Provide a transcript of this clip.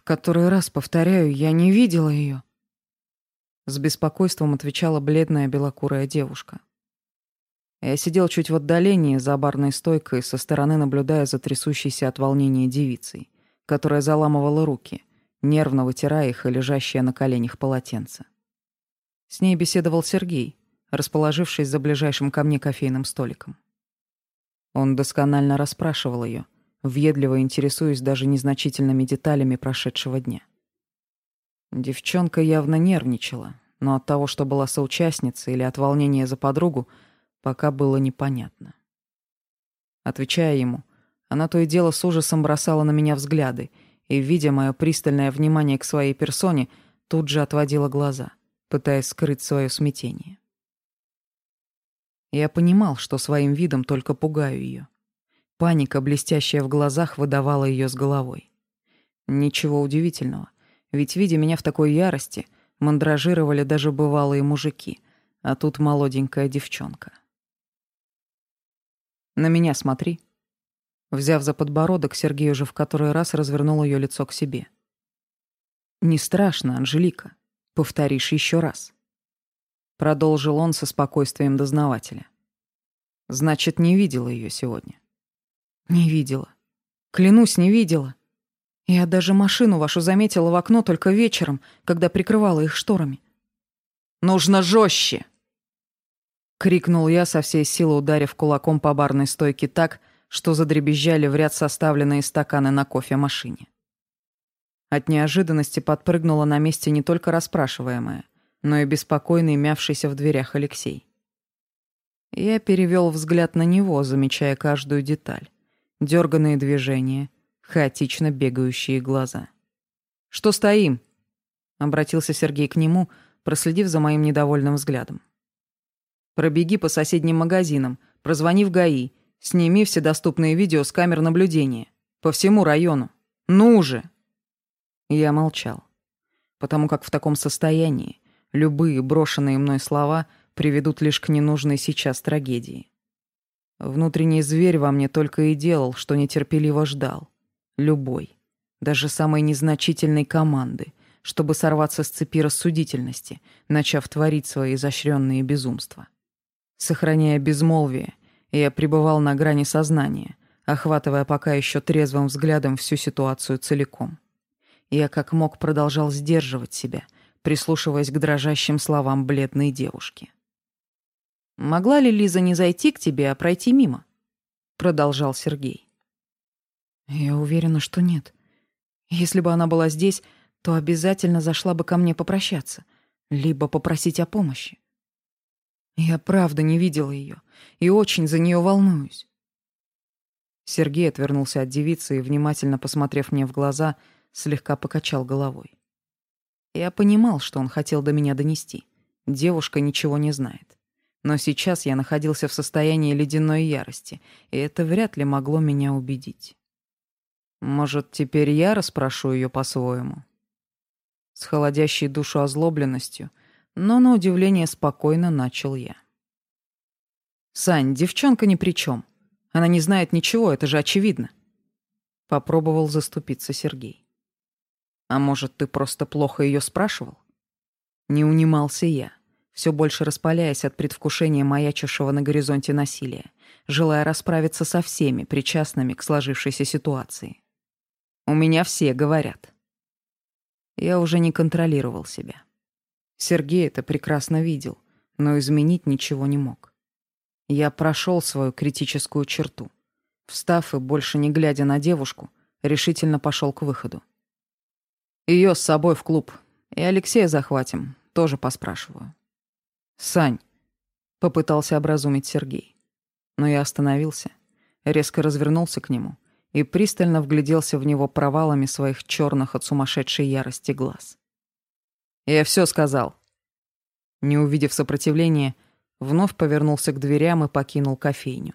В который раз повторяю, я не видела ее. С беспокойством отвечала бледная белокурая девушка. Я сидел чуть в отдалении за барной стойкой, со стороны наблюдая за трясущейся от волнения девицей, которая заламывала руки, нервно вытирая их и лежащее на коленях полотенце. С ней беседовал Сергей, расположившись за ближайшим ко мне кофейным столиком. Он досконально расспрашивал ее, въедливо интересуясь даже незначительными деталями прошедшего дня. Девчонка явно нервничала, но от того, что была соучастницей или от волнения за подругу, пока было непонятно. Отвечая ему, она то и дело с ужасом бросала на меня взгляды и, видя мое пристальное внимание к своей персоне, тут же отводила глаза, пытаясь скрыть свое смятение. Я понимал, что своим видом только пугаю ее, Паника, блестящая в глазах, выдавала ее с головой. Ничего удивительного, ведь, видя меня в такой ярости, мандражировали даже бывалые мужики, а тут молоденькая девчонка. «На меня смотри». Взяв за подбородок, Сергей уже в который раз развернул ее лицо к себе. «Не страшно, Анжелика. Повторишь еще раз». Продолжил он со спокойствием дознавателя. «Значит, не видела ее сегодня». Не видела. Клянусь, не видела. Я даже машину вашу заметила в окно только вечером, когда прикрывала их шторами. Нужно жестче! Крикнул я со всей силы, ударив кулаком по барной стойке так, что задребезжали в ряд составленные стаканы на кофемашине. От неожиданности подпрыгнула на месте не только расспрашиваемая, но и беспокойный, мявшийся в дверях Алексей. Я перевел взгляд на него, замечая каждую деталь дерганные движения, хаотично бегающие глаза. «Что стоим?» — обратился Сергей к нему, проследив за моим недовольным взглядом. «Пробеги по соседним магазинам, прозвони в ГАИ, сними все доступные видео с камер наблюдения. По всему району. Ну же!» Я молчал, потому как в таком состоянии любые брошенные мной слова приведут лишь к ненужной сейчас трагедии. Внутренний зверь во мне только и делал, что нетерпеливо ждал. Любой, даже самой незначительной команды, чтобы сорваться с цепи рассудительности, начав творить свои изощренные безумства. Сохраняя безмолвие, я пребывал на грани сознания, охватывая пока еще трезвым взглядом всю ситуацию целиком. Я как мог продолжал сдерживать себя, прислушиваясь к дрожащим словам бледной девушки. — Могла ли Лиза не зайти к тебе, а пройти мимо? Продолжал Сергей. Я уверена, что нет. Если бы она была здесь, то обязательно зашла бы ко мне попрощаться, либо попросить о помощи. Я правда не видела ее и очень за нее волнуюсь. Сергей отвернулся от девицы и, внимательно посмотрев мне в глаза, слегка покачал головой. Я понимал, что он хотел до меня донести. Девушка ничего не знает. Но сейчас я находился в состоянии ледяной ярости, и это вряд ли могло меня убедить. Может, теперь я расспрошу ее по-своему? С холодящей душу озлобленностью, но на удивление спокойно начал я. «Сань, девчонка ни при чем. Она не знает ничего, это же очевидно». Попробовал заступиться Сергей. «А может, ты просто плохо ее спрашивал?» Не унимался я все больше распаляясь от предвкушения маячившего на горизонте насилия, желая расправиться со всеми причастными к сложившейся ситуации. «У меня все говорят». Я уже не контролировал себя. Сергей это прекрасно видел, но изменить ничего не мог. Я прошел свою критическую черту. Встав и больше не глядя на девушку, решительно пошел к выходу. Ее с собой в клуб. И Алексея захватим, тоже поспрашиваю. «Сань!» — попытался образумить Сергей. Но я остановился, резко развернулся к нему и пристально вгляделся в него провалами своих черных от сумасшедшей ярости глаз. «Я все сказал!» Не увидев сопротивления, вновь повернулся к дверям и покинул кофейню.